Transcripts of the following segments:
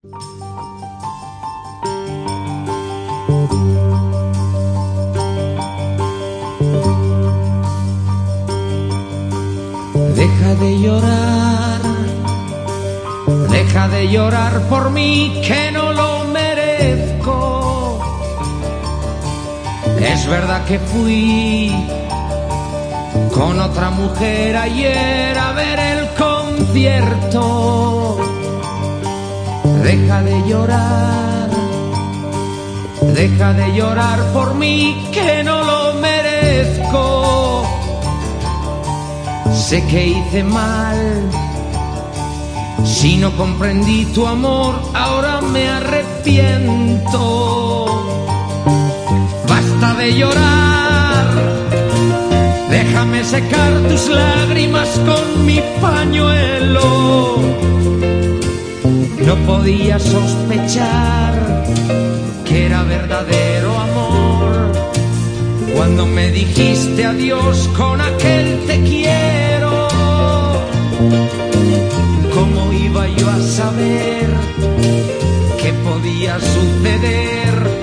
Deja de llorar, deja de llorar por mí que no lo merezco. Es verdad que fui con otra mujer ayer a ver el concierto. Deja de llorar, deja de llorar por mí que no lo merezco. Sé que hice mal, si no comprendí tu amor, ahora me arrepiento. Basta de llorar, déjame secar tus lágrimas con mi pañuelo. No podía sospechar que era verdadero amor cuando me dijiste adiós con aquel te quiero. ¿Cómo iba yo a saber que podía suceder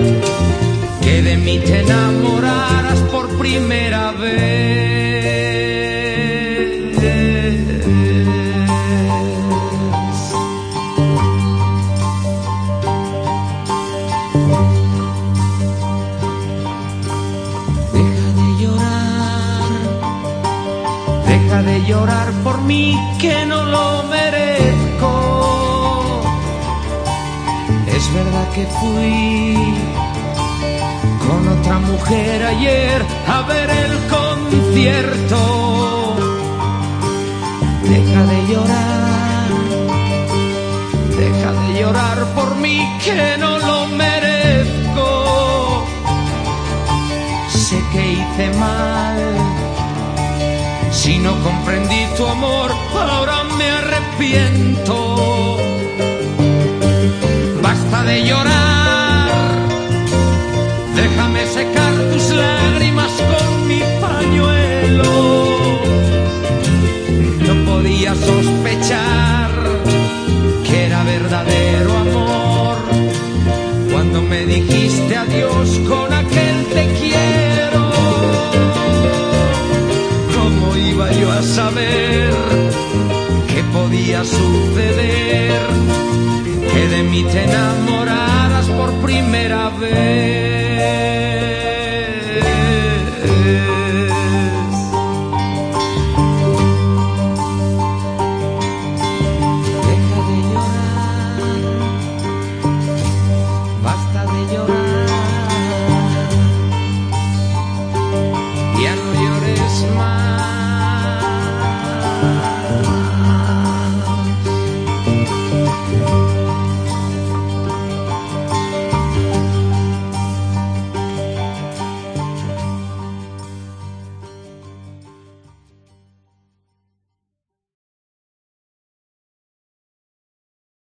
deja de llorar por mí que no lo merezco. Es verdad que fui con otra mujer ayer a ver el concierto. Deja de llorar, deja de llorar por mí que no lo merezco. Sé que hice mal. Si no comprendí tu amor, ahora me arrepiento. Podía suceder que de mí te enamoraras por primera vez?